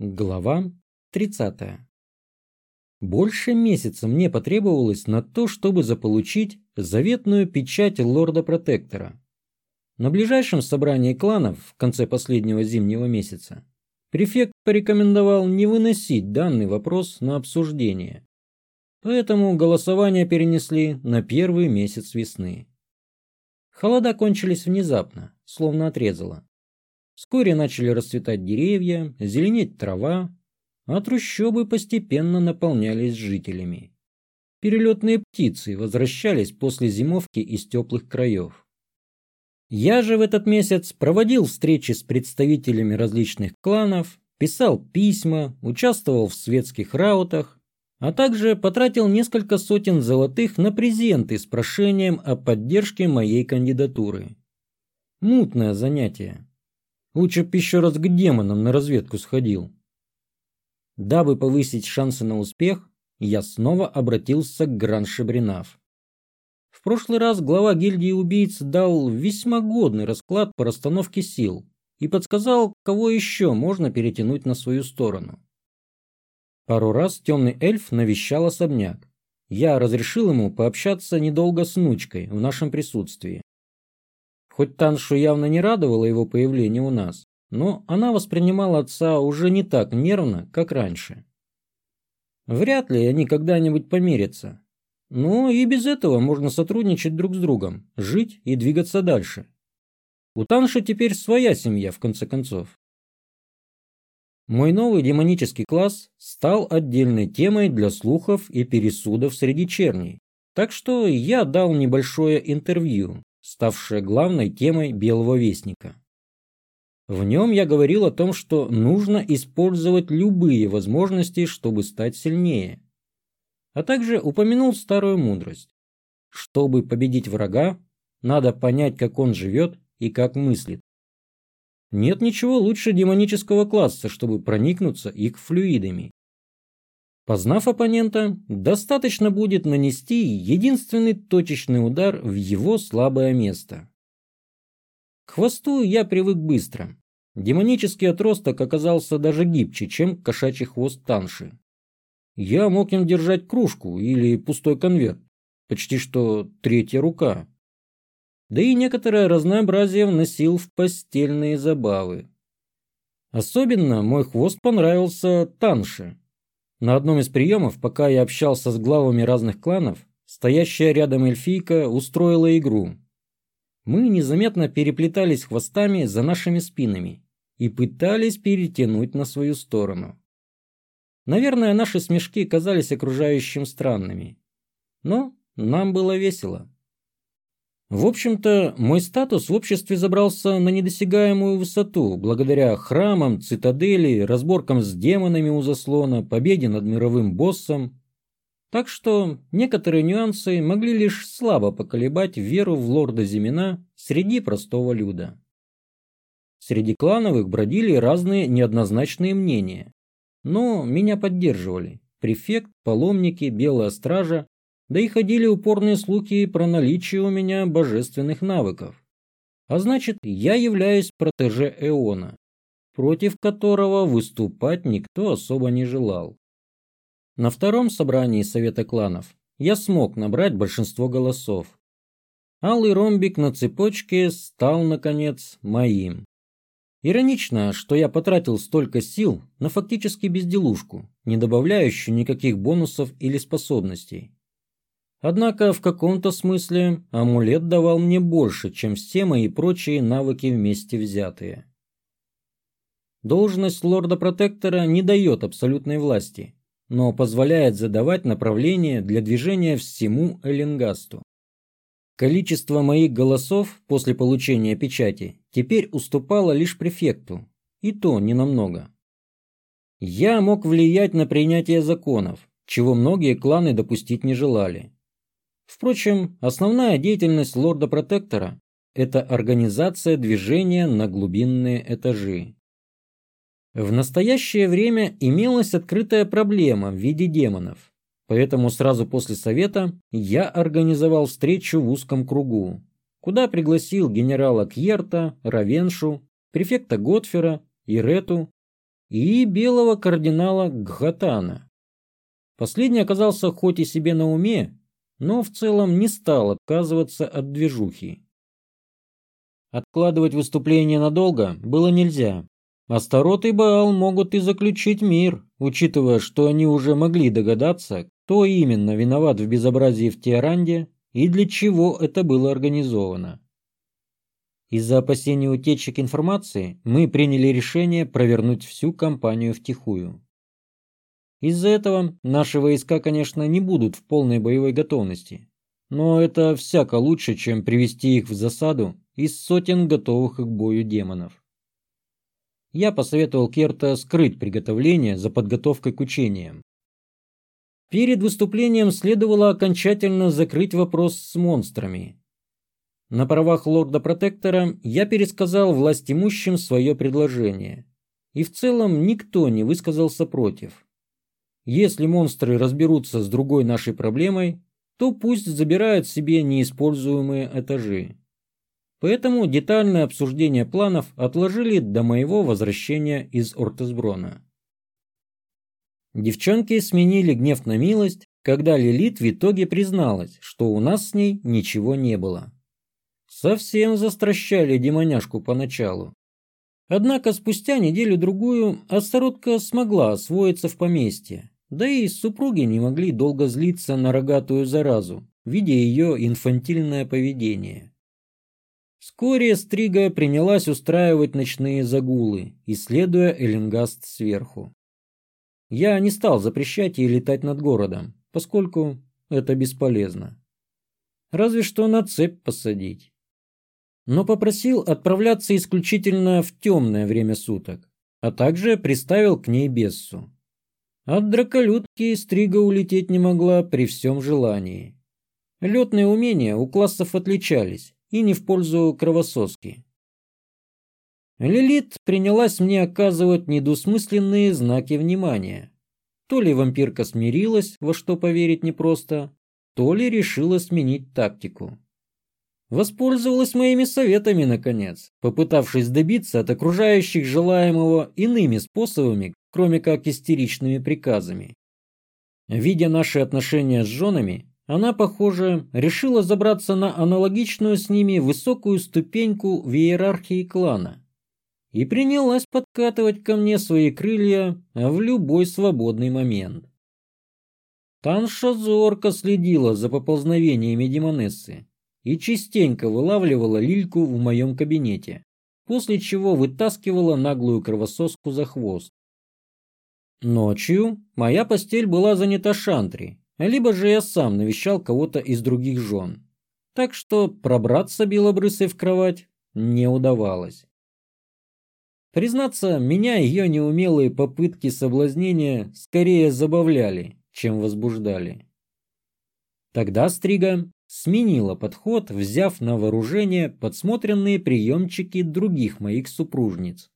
Глава 30. Больше месяца мне потребовалось на то, чтобы заполучить заветную печать лорда-протектора. На ближайшем собрании кланов в конце последнего зимнего месяца префект порекомендовал не выносить данный вопрос на обсуждение. Поэтому голосование перенесли на первый месяц весны. Холода кончились внезапно, словно отрезало. Вскоре начали расцветать деревья, зеленеть трава, а трущобы постепенно наполнялись жителями. Перелетные птицы возвращались после зимовки из теплых краев. Я же в этот месяц проводил встречи с представителями различных кланов, писал письма, участвовал в светских раутах, а также потратил несколько сотен золотых на презенты с прошением о поддержке моей кандидатуры. Мутное занятие. Лучше б еще раз к демонам на разведку сходил. Дабы повысить шансы на успех, я снова обратился к Гран Шебринав. В прошлый раз глава гильдии убийц дал весьма годный расклад по расстановке сил и подсказал, кого еще можно перетянуть на свою сторону. Пару раз темный эльф навещал особняк. Я разрешил ему пообщаться недолго с внучкой в нашем присутствии. Хоть Таншу явно не радовало его появление у нас, но она воспринимала отца уже не так нервно, как раньше. Вряд ли они когда-нибудь помирятся. Но и без этого можно сотрудничать друг с другом, жить и двигаться дальше. У Танши теперь своя семья, в конце концов. Мой новый демонический класс стал отдельной темой для слухов и пересудов среди черней. Так что я дал небольшое интервью, ставшее главной темой Белого Вестника. В нем я говорил о том, что нужно использовать любые возможности, чтобы стать сильнее. А также упомянул старую мудрость. Чтобы победить врага, надо понять, как он живет и как мыслит. Нет ничего лучше демонического класса, чтобы проникнуться их флюидами. Познав оппонента, достаточно будет нанести единственный точечный удар в его слабое место. К хвосту я привык быстро. Демонический отросток оказался даже гибче, чем кошачий хвост Танши. Я мог им держать кружку или пустой конверт, почти что третья рука. Да и некоторое разнообразие вносил в постельные забавы. Особенно мой хвост понравился Танше. На одном из приемов, пока я общался с главами разных кланов, стоящая рядом эльфийка устроила игру. Мы незаметно переплетались хвостами за нашими спинами и пытались перетянуть на свою сторону. Наверное, наши смешки казались окружающим странными. Но нам было весело. В общем-то, мой статус в обществе забрался на недосягаемую высоту, благодаря храмам, цитадели, разборкам с демонами у заслона, победе над мировым боссом. Так что некоторые нюансы могли лишь слабо поколебать веру в лорда Зимина среди простого люда. Среди клановых бродили разные неоднозначные мнения. Но меня поддерживали префект, паломники, белая стража да и ходили упорные слухи про наличие у меня божественных навыков. А значит, я являюсь протеже Эона, против которого выступать никто особо не желал. На втором собрании Совета кланов я смог набрать большинство голосов. Алый ромбик на цепочке стал, наконец, моим. Иронично, что я потратил столько сил на фактически безделушку, не добавляющую никаких бонусов или способностей. Однако в каком-то смысле амулет давал мне больше, чем все мои прочие навыки вместе взятые. Должность лорда-протектора не дает абсолютной власти, но позволяет задавать направление для движения всему Эллингасту. Количество моих голосов после получения печати теперь уступало лишь префекту, и то ненамного. Я мог влиять на принятие законов, чего многие кланы допустить не желали. Впрочем, основная деятельность лорда-протектора – это организация движения на глубинные этажи. В настоящее время имелась открытая проблема в виде демонов, поэтому сразу после совета я организовал встречу в узком кругу, куда пригласил генерала Кьерта, Равеншу, префекта Готфера, Ирету и белого кардинала Гхатана. Последний оказался хоть и себе на уме, но в целом не стал отказываться от движухи. Откладывать выступление надолго было нельзя. Астарот и Баал могут и заключить мир, учитывая, что они уже могли догадаться, кто именно виноват в безобразии в Теоранде и для чего это было организовано. Из-за опасения утечек информации мы приняли решение провернуть всю кампанию втихую. Из-за этого наши войска, конечно, не будут в полной боевой готовности, но это всяко лучше, чем привести их в засаду из сотен готовых к бою демонов. Я посоветовал Керта скрыть приготовление за подготовкой к учениям. Перед выступлением следовало окончательно закрыть вопрос с монстрами. На правах лорда-протектора я пересказал властимущим свое предложение, и в целом никто не высказался против. Если монстры разберутся с другой нашей проблемой, то пусть забирают себе неиспользуемые этажи. Поэтому детальное обсуждение планов отложили до моего возвращения из Ортесброна. Девчонки сменили гнев на милость, когда Лилит в итоге призналась, что у нас с ней ничего не было. Совсем застращали демоняшку поначалу. Однако спустя неделю-другую Астаротка смогла освоиться в поместье, да и супруги не могли долго злиться на рогатую заразу, видя ее инфантильное поведение. Вскоре Стрига принялась устраивать ночные загулы, исследуя Эллингаст сверху. Я не стал запрещать ей летать над городом, поскольку это бесполезно. Разве что на цепь посадить. Но попросил отправляться исключительно в темное время суток, а также приставил к ней Бессу. От драколюдки Стрига улететь не могла при всем желании. Летные умения у классов отличались, и не в пользу кровососки. Лилит принялась мне оказывать недвусмысленные знаки внимания. То ли вампирка смирилась, во что поверить непросто, то ли решила сменить тактику. Воспользовалась моими советами, наконец, попытавшись добиться от окружающих желаемого иными способами, кроме как истеричными приказами. Видя наши отношения с женами, она, похоже, решила забраться на аналогичную с ними высокую ступеньку в иерархии клана и принялась подкатывать ко мне свои крылья в любой свободный момент. Танша зорко следила за поползновениями демонессы и частенько вылавливала лильку в моем кабинете, после чего вытаскивала наглую кровососку за хвост. Ночью моя постель была занята шантри, либо же я сам навещал кого-то из других жен. Так что пробраться белобрысой в кровать не удавалось. Признаться, меня ее неумелые попытки соблазнения скорее забавляли, чем возбуждали. Тогда Стрига сменила подход, взяв на вооружение подсмотренные приемчики других моих супружниц.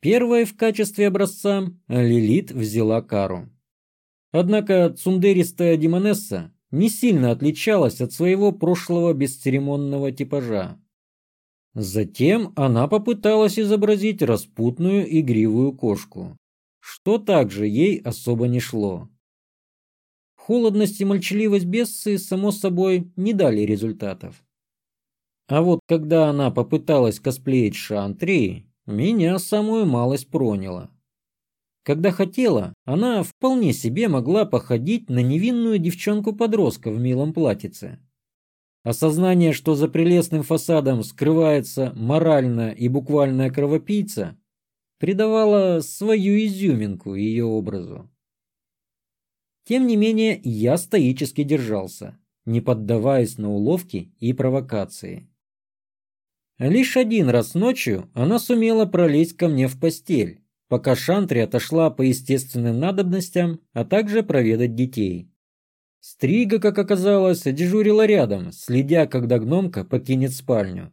Первой в качестве образца Лилит взяла Кару. Однако цундеристая демонесса не сильно отличалась от своего прошлого бесцеремонного типажа. Затем она попыталась изобразить распутную игривую кошку, что также ей особо не шло. Холодность и молчаливость бессы, само собой, не дали результатов. А вот когда она попыталась косплеить Шантри, меня самую малость проняло. Когда хотела, она вполне себе могла походить на невинную девчонку-подростка в милом платьице. Осознание, что за прелестным фасадом скрывается моральная и буквальная кровопийца, придавало свою изюминку ее образу. Тем не менее, я стоически держался, не поддаваясь на уловки и провокации. Лишь один раз ночью она сумела пролезть ко мне в постель, пока Шантри отошла по естественным надобностям, а также проведать детей. Стрига, как оказалось, дежурила рядом, следя, когда гномка покинет спальню.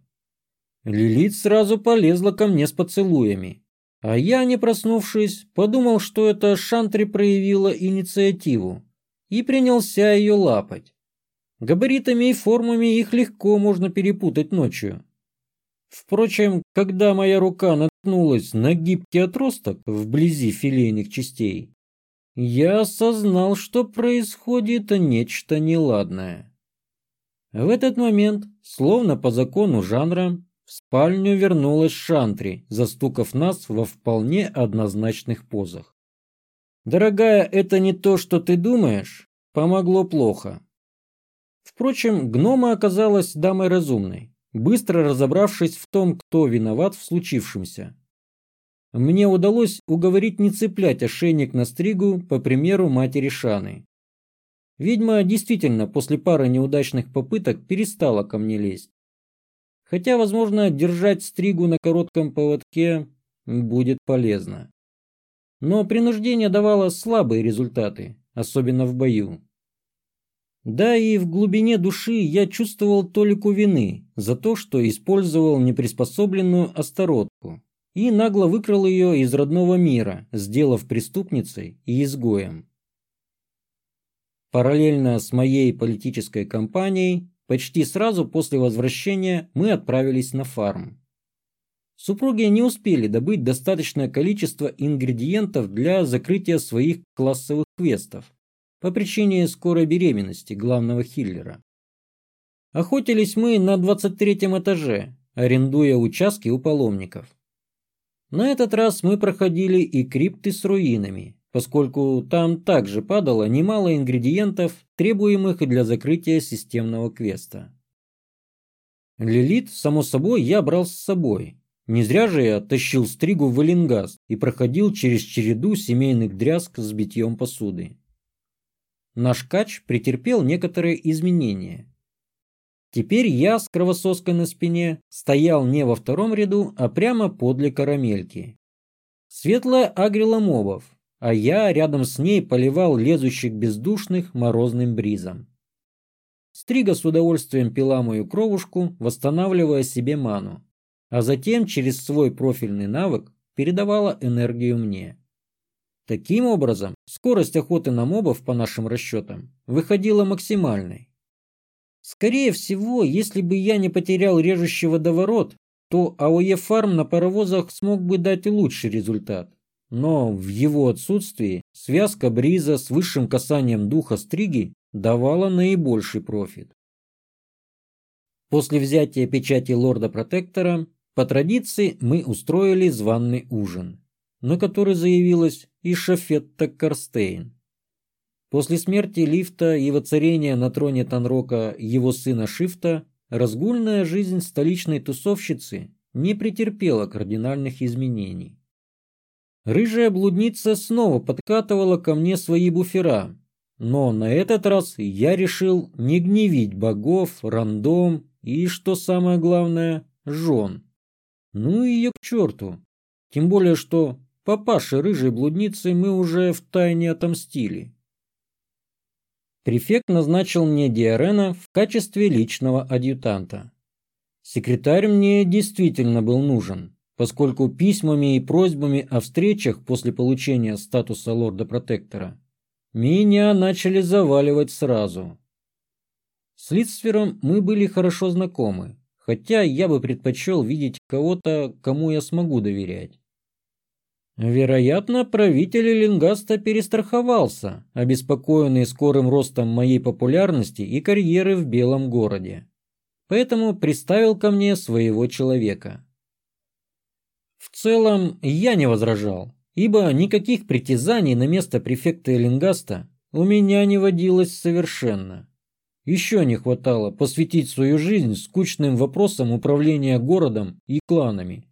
Лилит сразу полезла ко мне с поцелуями, а я, не проснувшись, подумал, что это Шантри проявила инициативу и принялся ее лапать. Габаритами и формами их легко можно перепутать ночью. Впрочем, когда моя рука наткнулась на гибкий отросток вблизи филейных частей, я осознал, что происходит нечто неладное. В этот момент, словно по закону жанра, в спальню вернулась Шантри, застукав нас во вполне однозначных позах. «Дорогая, это не то, что ты думаешь. Помогло плохо». Впрочем, гнома оказалась дамой разумной, быстро разобравшись в том, кто виноват в случившемся. Мне удалось уговорить не цеплять ошейник на стригу, по примеру матери Шаны. Ведьма действительно после пары неудачных попыток перестала ко мне лезть. Хотя, возможно, держать стригу на коротком поводке будет полезно. Но принуждение давало слабые результаты, особенно в бою. Да и в глубине души я чувствовал толику вины за то, что использовал неприспособленную осторотку и нагло выкрал ее из родного мира, сделав преступницей и изгоем. Параллельно с моей политической кампанией, почти сразу после возвращения мы отправились на фарм. Супруги не успели добыть достаточное количество ингредиентов для закрытия своих классовых квестов по причине скорой беременности главного хиллера. Охотились мы на 23 этаже, арендуя участки у паломников. На этот раз мы проходили и крипты с руинами, поскольку там также падало немало ингредиентов, требуемых для закрытия системного квеста. Лилит, само собой, я брал с собой. Не зря же я тащил стригу в Эллингаст и проходил через череду семейных дрязг с битьем посуды. Наш кач претерпел некоторые изменения. Теперь я с кровосоской на спине стоял не во втором ряду, а прямо подле карамельки. Светлая агрила мобов, а я рядом с ней поливал лезущих бездушных морозным бризом. Стрига с удовольствием пила мою кровушку, восстанавливая себе ману, а затем через свой профильный навык передавала энергию мне. Таким образом, скорость охоты на мобов, по нашим расчетам, выходила максимальной. Скорее всего, если бы я не потерял режущий водоворот, то АОЕ Фарм на паровозах смог бы дать лучший результат. Но в его отсутствии связка Бриза с высшим касанием духа Стриги давала наибольший профит. После взятия печати лорда-протектора, по традиции мы устроили званный ужин, на который заявилась и Шафетта Карстейн. После смерти Лифта и воцарения на троне Танрока его сына Шифта, разгульная жизнь столичной тусовщицы не претерпела кардинальных изменений. Рыжая блудница снова подкатывала ко мне свои буфера, но на этот раз я решил не гневить богов, рандом и, что самое главное, жен. Ну ее к черту. Тем более, что папаше рыжей блудницы мы уже втайне отомстили. Префект назначил мне Диарена в качестве личного адъютанта. Секретарь мне действительно был нужен, поскольку письмами и просьбами о встречах после получения статуса лорда-протектора меня начали заваливать сразу. С Литсфером мы были хорошо знакомы, хотя я бы предпочел видеть кого-то, кому я смогу доверять. Вероятно, правитель Лингаста перестраховался, обеспокоенный скорым ростом моей популярности и карьеры в Белом городе. Поэтому приставил ко мне своего человека. В целом, я не возражал, ибо никаких притязаний на место префекта Эллингаста у меня не водилось совершенно. Еще не хватало посвятить свою жизнь скучным вопросам управления городом и кланами.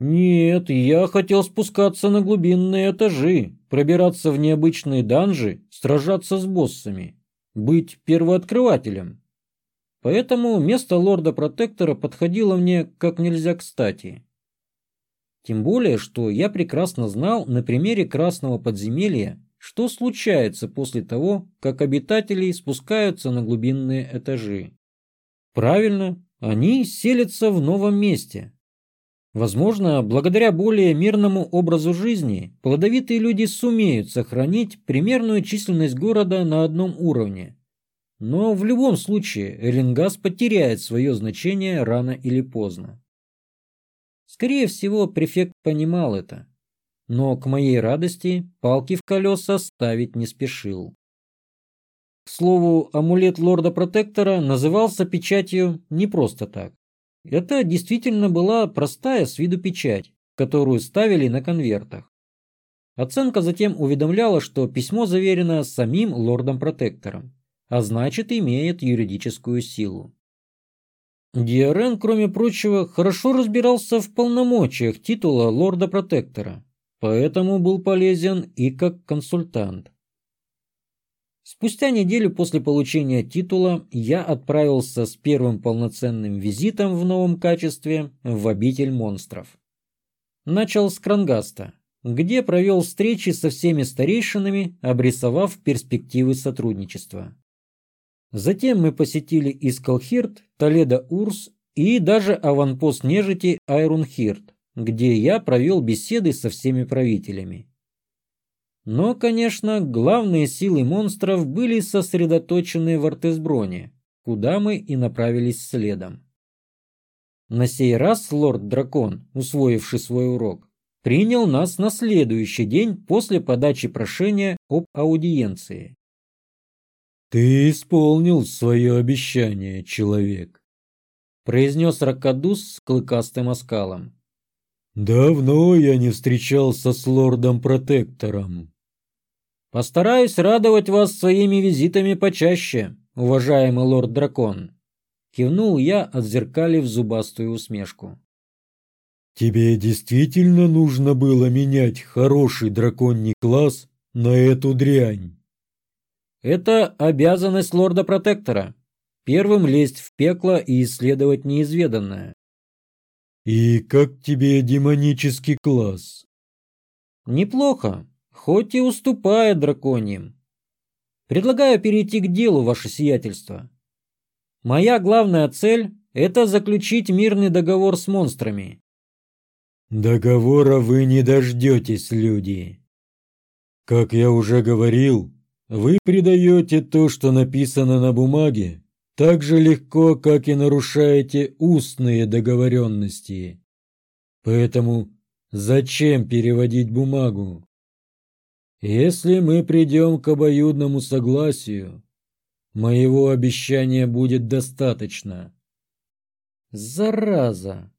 Нет, я хотел спускаться на глубинные этажи, пробираться в необычные данжи, сражаться с боссами, быть первооткрывателем. Поэтому место лорда-протектора подходило мне как нельзя кстати. Тем более, что я прекрасно знал на примере Красного подземелья, что случается после того, как обитатели спускаются на глубинные этажи. Правильно, они селятся в новом месте, Возможно, благодаря более мирному образу жизни, плодовитые люди сумеют сохранить примерную численность города на одном уровне. Но в любом случае Эллингас потеряет свое значение рано или поздно. Скорее всего, префект понимал это. Но, к моей радости, палки в колеса ставить не спешил. К слову, амулет лорда-протектора назывался печатью не просто так. Это действительно была простая с виду печать, которую ставили на конвертах. Оценка затем уведомляла, что письмо заверено самим лордом-протектором, а значит имеет юридическую силу. Диарен, кроме прочего, хорошо разбирался в полномочиях титула лорда-протектора, поэтому был полезен и как консультант. Спустя неделю после получения титула я отправился с первым полноценным визитом в новом качестве в обитель монстров. Начал с Крангаста, где провел встречи со всеми старейшинами, обрисовав перспективы сотрудничества. Затем мы посетили Искалхирт, Толедо-Урс и даже аванпост нежити Айрунхирт, где я провел беседы со всеми правителями. Но, конечно, главные силы монстров были сосредоточены в Артесброне, куда мы и направились следом. На сей раз лорд-дракон, усвоивший свой урок, принял нас на следующий день после подачи прошения об аудиенции. «Ты исполнил свое обещание, человек», — произнес Ракадус с клыкастым оскалом. «Давно я не встречался с лордом-протектором». «Постараюсь радовать вас своими визитами почаще, уважаемый лорд-дракон», — кивнул я, отзеркалив зубастую усмешку. «Тебе действительно нужно было менять хороший драконий класс на эту дрянь?» «Это обязанность лорда-протектора. Первым лезть в пекло и исследовать неизведанное. «И как тебе демонический класс?» «Неплохо, хоть и уступает драконьим. Предлагаю перейти к делу, ваше сиятельство. Моя главная цель – это заключить мирный договор с монстрами». «Договора вы не дождетесь, люди. Как я уже говорил, вы предаете то, что написано на бумаге, так же легко, как и нарушаете устные договоренности. Поэтому зачем переводить бумагу? Если мы придем к обоюдному согласию, моего обещания будет достаточно. Зараза!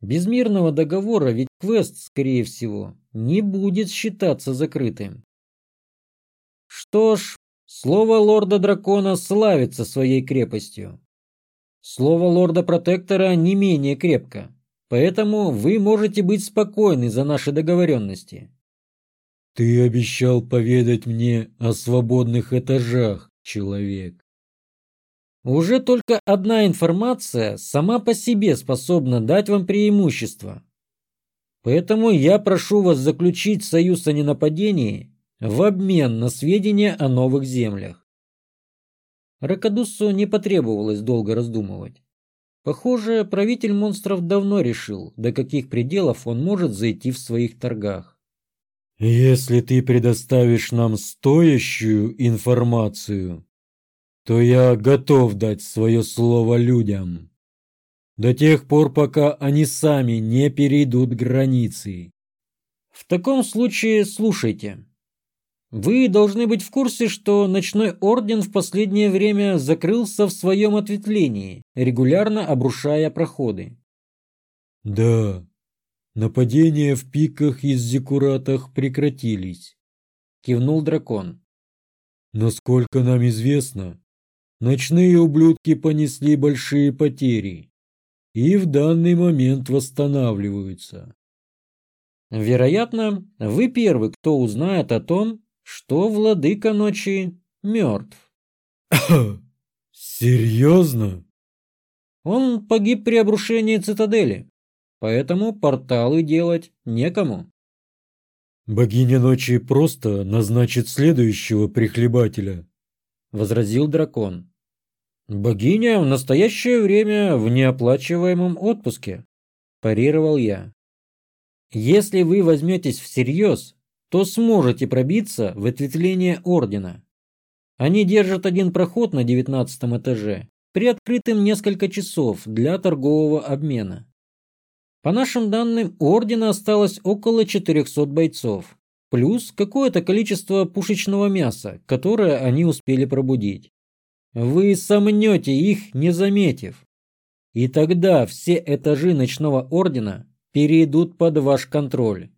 Без мирного договора ведь квест, скорее всего, не будет считаться закрытым. Что ж, Слово лорда-дракона славится своей крепостью. Слово лорда-протектора не менее крепко, поэтому вы можете быть спокойны за наши договоренности. Ты обещал поведать мне о свободных этажах, человек. Уже только одна информация сама по себе способна дать вам преимущество. Поэтому я прошу вас заключить союз о ненападении в обмен на сведения о новых землях. Ракадуссу не потребовалось долго раздумывать. Похоже, правитель монстров давно решил, до каких пределов он может зайти в своих торгах. «Если ты предоставишь нам стоящую информацию, то я готов дать свое слово людям. До тех пор, пока они сами не перейдут границы». «В таком случае слушайте», вы должны быть в курсе, что ночной орден в последнее время закрылся в своем ответвлении, регулярно обрушая проходы. Да, нападения в пиках и зиккуратах прекратились, кивнул дракон. Насколько нам известно, ночные ублюдки понесли большие потери и в данный момент восстанавливаются. Вероятно, вы первый, кто узнает о том, что владыка ночи мертв. Серьезно? Он погиб при обрушении цитадели, поэтому порталы делать некому. Богиня ночи просто назначит следующего прихлебателя, возразил дракон. Богиня в настоящее время в неоплачиваемом отпуске, парировал я. Если вы возьметесь всерьез то сможете пробиться в ответвление ордена. Они держат один проход на девятнадцатом этаже, приоткрытым несколько часов для торгового обмена. По нашим данным, у Ордена осталось около 400 бойцов, плюс какое-то количество пушечного мяса, которое они успели пробудить. Вы сомнете их, не заметив. И тогда все этажи ночного ордена перейдут под ваш контроль.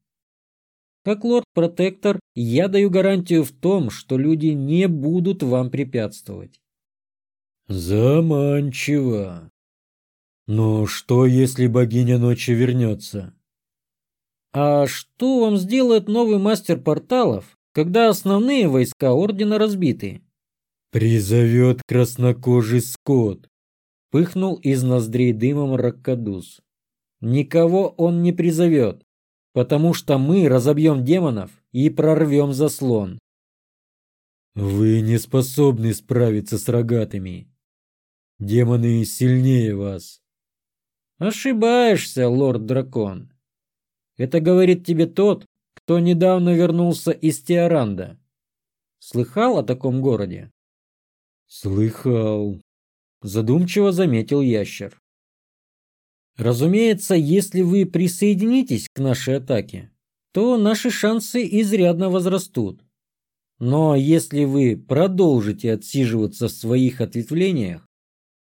Как лорд-протектор, я даю гарантию в том, что люди не будут вам препятствовать. Заманчиво. Но что, если богиня ночи вернется? А что вам сделает новый мастер порталов, когда основные войска Ордена разбиты? Призовет краснокожий скот. Пыхнул из ноздрей дымом Раккадус. Никого он не призовет, потому что мы разобьем демонов и прорвем заслон. Вы не способны справиться с рогатыми. Демоны сильнее вас. Ошибаешься, лорд-дракон. Это говорит тебе тот, кто недавно вернулся из Тиаранда. Слыхал о таком городе? Слыхал. Задумчиво заметил ящер. Разумеется, если вы присоединитесь к нашей атаке, то наши шансы изрядно возрастут. Но если вы продолжите отсиживаться в своих ответвлениях,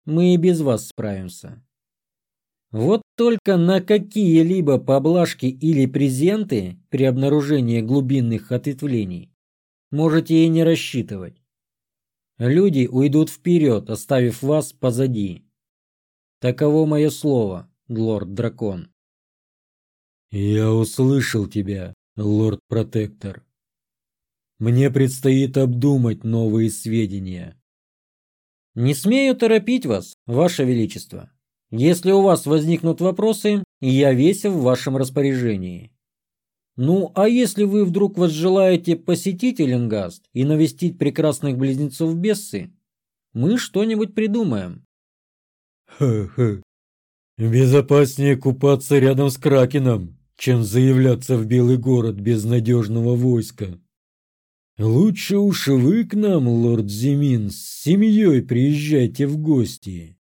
мы и без вас справимся. Вот только на какие-либо поблажки или презенты при обнаружении глубинных ответвлений можете и не рассчитывать. Люди уйдут вперед, оставив вас позади. Таково мое слово, лорд-дракон. Я услышал тебя, лорд-протектор. Мне предстоит обдумать новые сведения. Не смею торопить вас, ваше величество. Если у вас возникнут вопросы, я весь в вашем распоряжении. Ну, а если вы вдруг возжелаете посетить Эленгаст и навестить прекрасных близнецов Бессы, мы что-нибудь придумаем. Ха-ха. Безопаснее купаться рядом с Кракеном, чем заявляться в Белый город без надежного войска. Лучше уж вы к нам, лорд Зимин, с семьей приезжайте в гости.